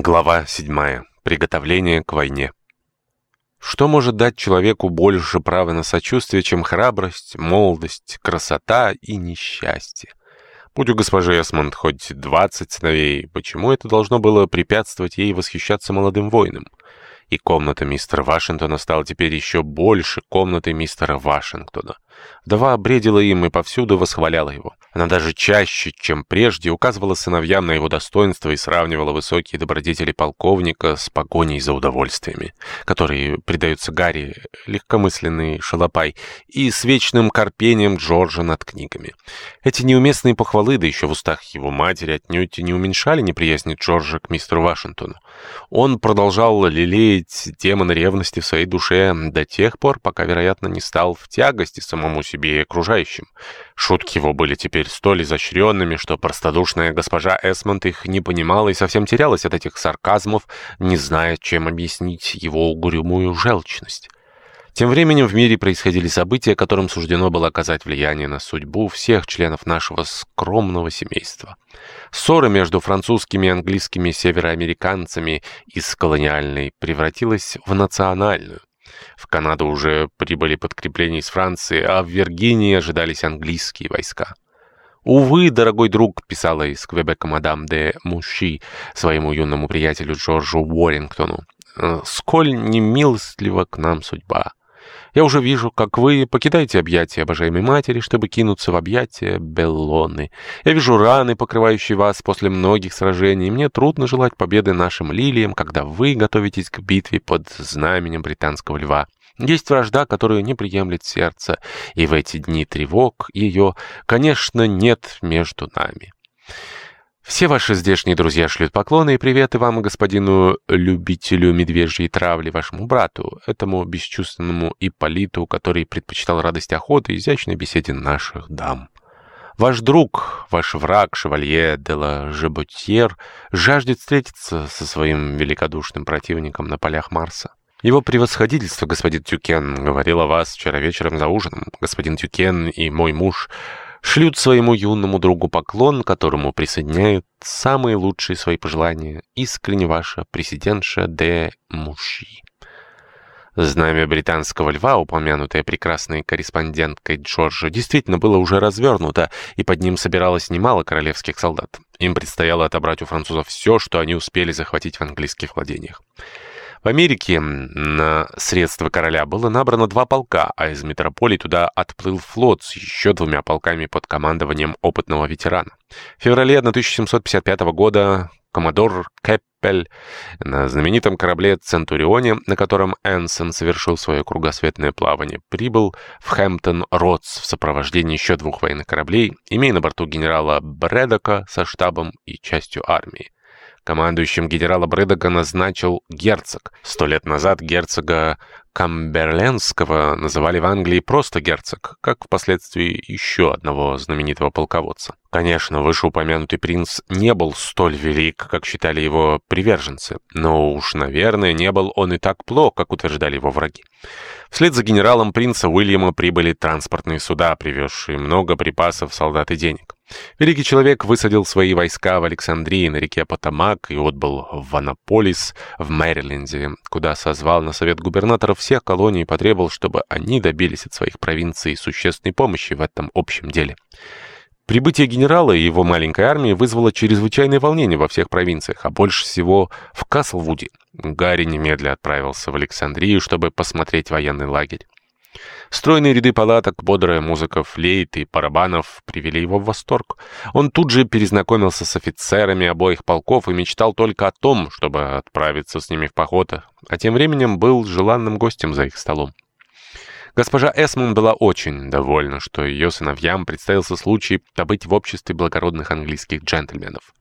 Глава 7. Приготовление к войне. Что может дать человеку больше права на сочувствие, чем храбрость, молодость, красота и несчастье? Будь у госпожи Эсмонд хоть двадцать сыновей, почему это должно было препятствовать ей восхищаться молодым воином? И комната мистера Вашингтона стала теперь еще больше комнатой мистера Вашингтона. Вдова бредила им и повсюду восхваляла его. Она даже чаще, чем прежде, указывала сыновьям на его достоинство и сравнивала высокие добродетели полковника с погоней за удовольствиями, которые придаются Гарри, легкомысленный шалопай, и с вечным корпением Джорджа над книгами. Эти неуместные похвалы, да еще в устах его матери, отнюдь не уменьшали неприязни Джорджа к мистеру Вашингтону. Он продолжал лелеять демона ревности в своей душе до тех пор, пока, вероятно, не стал в тягости самому себе и окружающим. Шутки его были теперь столь изощренными, что простодушная госпожа Эсмонд их не понимала и совсем терялась от этих сарказмов, не зная, чем объяснить его угрюмую желчность. Тем временем в мире происходили события, которым суждено было оказать влияние на судьбу всех членов нашего скромного семейства. Ссора между французскими и английскими североамериканцами из колониальной превратилась в национальную. В Канаду уже прибыли подкрепления из Франции, а в Виргинии ожидались английские войска. «Увы, дорогой друг», — писала из Квебека мадам де Муши своему юному приятелю Джорджу Уоррингтону, «э, «сколь немилостлива к нам судьба». Я уже вижу, как вы покидаете объятия обожаемой матери, чтобы кинуться в объятия Беллоны. Я вижу раны, покрывающие вас после многих сражений. Мне трудно желать победы нашим лилиям, когда вы готовитесь к битве под знаменем британского льва. Есть вражда, которую не приемлет сердце, и в эти дни тревог ее, конечно, нет между нами. Все ваши здешние друзья шлют поклоны и приветы вам, господину любителю медвежьей травли, вашему брату, этому бесчувственному Ипполиту, который предпочитал радость охоты и изящной беседе наших дам. Ваш друг, ваш враг, шевалье де ла Жеботьер, жаждет встретиться со своим великодушным противником на полях Марса. Его превосходительство, господин Тюкен, говорил о вас вчера вечером за ужином. Господин Тюкен и мой муж шлют своему юному другу поклон, которому присоединяют самые лучшие свои пожелания. Искренне ваша президентша Де Муши. Знамя британского льва, упомянутое прекрасной корреспонденткой Джорджа, действительно было уже развернуто, и под ним собиралось немало королевских солдат. Им предстояло отобрать у французов все, что они успели захватить в английских владениях. В Америке на средства короля было набрано два полка, а из метрополии туда отплыл флот с еще двумя полками под командованием опытного ветерана. В феврале 1755 года коммодор Кеппель на знаменитом корабле «Центурионе», на котором Энсон совершил свое кругосветное плавание, прибыл в Хэмптон-Ротс в сопровождении еще двух военных кораблей, имея на борту генерала Брэдока со штабом и частью армии. Командующим генерала Брэдога назначил герцог. Сто лет назад герцога Камберленского называли в Англии просто герцог, как впоследствии еще одного знаменитого полководца. Конечно, вышеупомянутый принц не был столь велик, как считали его приверженцы, но уж, наверное, не был он и так плох, как утверждали его враги. Вслед за генералом принца Уильяма прибыли транспортные суда, привезшие много припасов, солдат и денег. Великий человек высадил свои войска в Александрии на реке Потамак и отбыл в Анаполис в Мэриленде, куда созвал на совет губернаторов всех колоний и потребовал, чтобы они добились от своих провинций существенной помощи в этом общем деле. Прибытие генерала и его маленькой армии вызвало чрезвычайное волнение во всех провинциях, а больше всего в Каслвуде. Гарри немедля отправился в Александрию, чтобы посмотреть военный лагерь. Стройные ряды палаток, бодрая музыка флейт и барабанов привели его в восторг. Он тут же перезнакомился с офицерами обоих полков и мечтал только о том, чтобы отправиться с ними в поход, а тем временем был желанным гостем за их столом. Госпожа Эсмон была очень довольна, что ее сыновьям представился случай побыть в обществе благородных английских джентльменов.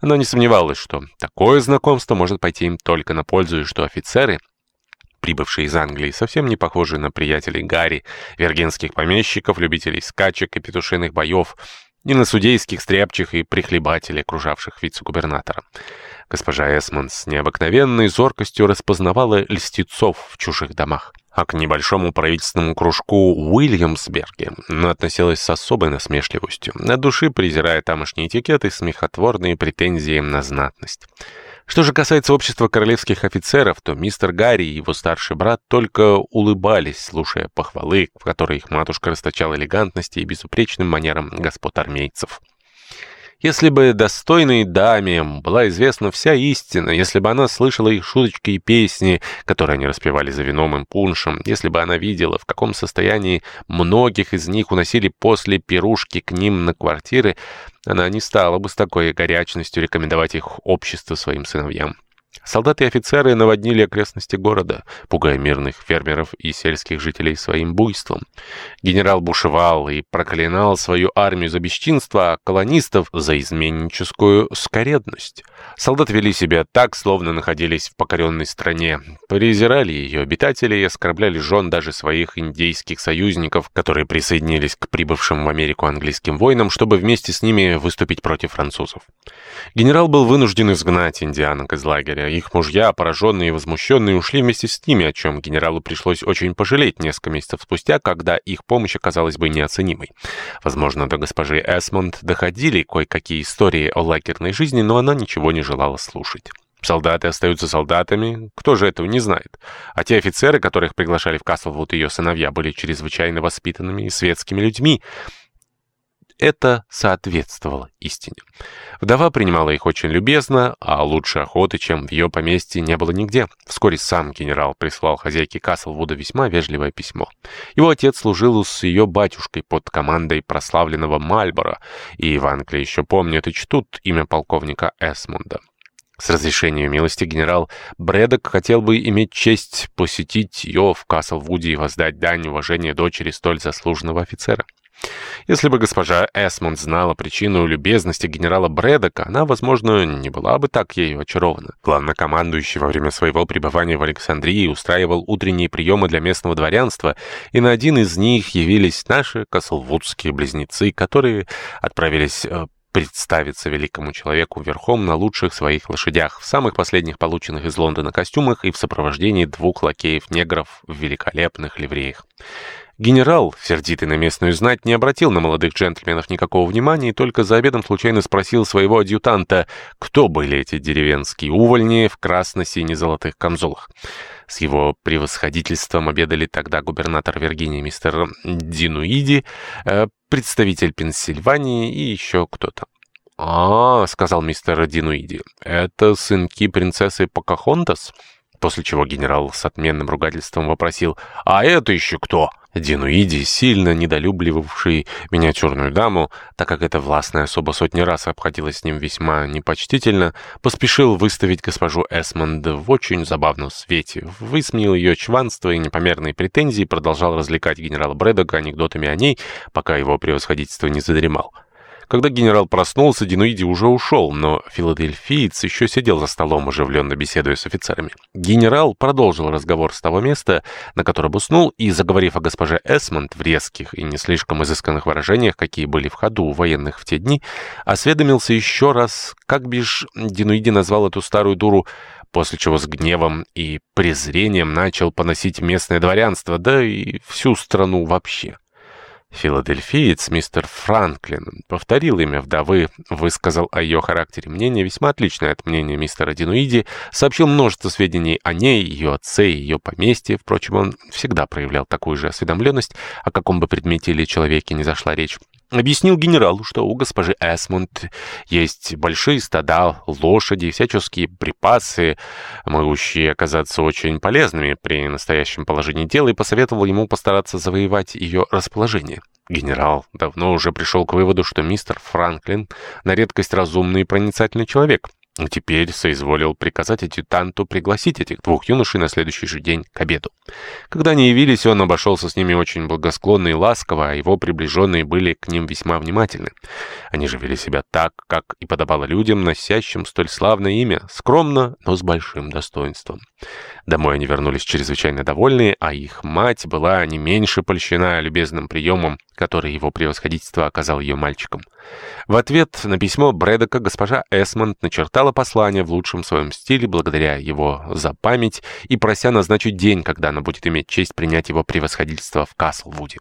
Она не сомневалась, что такое знакомство может пойти им только на пользу, и что офицеры, прибывшие из Англии, совсем не похожи на приятелей Гарри, вергенских помещиков, любителей скачек и петушиных боев, не на судейских стряпчих и прихлебателей, окружавших вице-губернатора. Госпожа Эсмон с необыкновенной зоркостью распознавала льстецов в чужих домах. А к небольшому правительственному кружку Уильямсберге относилась с особой насмешливостью, на души презирая тамошний этикет и смехотворные претензии на знатность. Что же касается общества королевских офицеров, то мистер Гарри и его старший брат только улыбались, слушая похвалы, в которые их матушка расточала элегантности и безупречным манерам господ армейцев. Если бы достойной даме была известна вся истина, если бы она слышала их шуточки и песни, которые они распевали за вином и пуншем, если бы она видела, в каком состоянии многих из них уносили после пирушки к ним на квартиры, она не стала бы с такой горячностью рекомендовать их общество своим сыновьям. Солдаты и офицеры наводнили окрестности города, пугая мирных фермеров и сельских жителей своим буйством. Генерал бушевал и проклинал свою армию за бесчинство, а колонистов за изменническую скоредность. Солдаты вели себя так, словно находились в покоренной стране, презирали ее обитателей и оскорбляли жен даже своих индейских союзников, которые присоединились к прибывшим в Америку английским воинам, чтобы вместе с ними выступить против французов. Генерал был вынужден изгнать индианок из лагеря, их мужья, пораженные и возмущенные, ушли вместе с ними, о чем генералу пришлось очень пожалеть несколько месяцев спустя, когда их помощь оказалась бы неоценимой. Возможно, до госпожи Эсмонд доходили кое-какие истории о лагерной жизни, но она ничего не желала слушать. Солдаты остаются солдатами, кто же этого не знает. А те офицеры, которых приглашали в Каслвуд ее сыновья, были чрезвычайно воспитанными и светскими людьми, это соответствовало истине. Вдова принимала их очень любезно, а лучше охоты, чем в ее поместье, не было нигде. Вскоре сам генерал прислал хозяйке Каслвуда весьма вежливое письмо. Его отец служил с ее батюшкой под командой прославленного Мальбора, и в Англии еще помнят и чтут имя полковника Эсмунда. С разрешения милости генерал Брэдок хотел бы иметь честь посетить ее в Каслвуде и воздать дань уважения дочери столь заслуженного офицера. Если бы госпожа Эсмонд знала причину любезности генерала Брэдока, она, возможно, не была бы так ею очарована. Главнокомандующий во время своего пребывания в Александрии устраивал утренние приемы для местного дворянства, и на один из них явились наши каслвудские близнецы, которые отправились э, представиться великому человеку верхом на лучших своих лошадях, в самых последних полученных из Лондона костюмах и в сопровождении двух лакеев-негров в великолепных ливреях. Генерал, сердитый на местную знать, не обратил на молодых джентльменов никакого внимания и только за обедом случайно спросил своего адъютанта, кто были эти деревенские увольни в красно-сине-золотых камзолах. С его превосходительством обедали тогда губернатор Виргинии мистер Динуиди, э, представитель Пенсильвании и еще кто-то. «А, — сказал мистер Динуиди, — это сынки принцессы Покахонтас?» После чего генерал с отменным ругательством вопросил, «А это еще кто?» Динуиди, сильно недолюбливавший миниатюрную даму, так как эта властная особа сотни раз обходилась с ним весьма непочтительно, поспешил выставить госпожу Эсмонд в очень забавном свете, высмеял ее чванство и непомерные претензии продолжал развлекать генерала Брэдога анекдотами о ней, пока его превосходительство не задремал. Когда генерал проснулся, Динуиди уже ушел, но филадельфиец еще сидел за столом, оживленно беседуя с офицерами. Генерал продолжил разговор с того места, на котором уснул, и, заговорив о госпоже Эсмонд в резких и не слишком изысканных выражениях, какие были в ходу у военных в те дни, осведомился еще раз, как бишь Динуиди назвал эту старую дуру после чего с гневом и презрением начал поносить местное дворянство, да и всю страну вообще. Филадельфиец мистер Франклин повторил имя вдовы, высказал о ее характере мнение, весьма отличное от мнения мистера Динуиди, сообщил множество сведений о ней, ее отце и ее поместье. Впрочем, он всегда проявлял такую же осведомленность, о каком бы предмете или человеке не зашла речь. Объяснил генералу, что у госпожи Эсмонд есть большие стада, лошади, всяческие припасы, могущие оказаться очень полезными при настоящем положении дела, и посоветовал ему постараться завоевать ее расположение. Генерал давно уже пришел к выводу, что мистер Франклин на редкость разумный и проницательный человек — Теперь соизволил приказать адъютанту пригласить этих двух юношей на следующий же день к обеду. Когда они явились, он обошелся с ними очень благосклонно и ласково, а его приближенные были к ним весьма внимательны. Они же вели себя так, как и подобало людям, носящим столь славное имя, скромно, но с большим достоинством. Домой они вернулись чрезвычайно довольные, а их мать была не меньше польщена любезным приемом, который его превосходительство оказал ее мальчикам. В ответ на письмо Брэдока госпожа Эсмонд начертала послание в лучшем своем стиле, благодаря его за память и прося назначить день, когда она будет иметь честь принять его превосходительство в Каслвуде.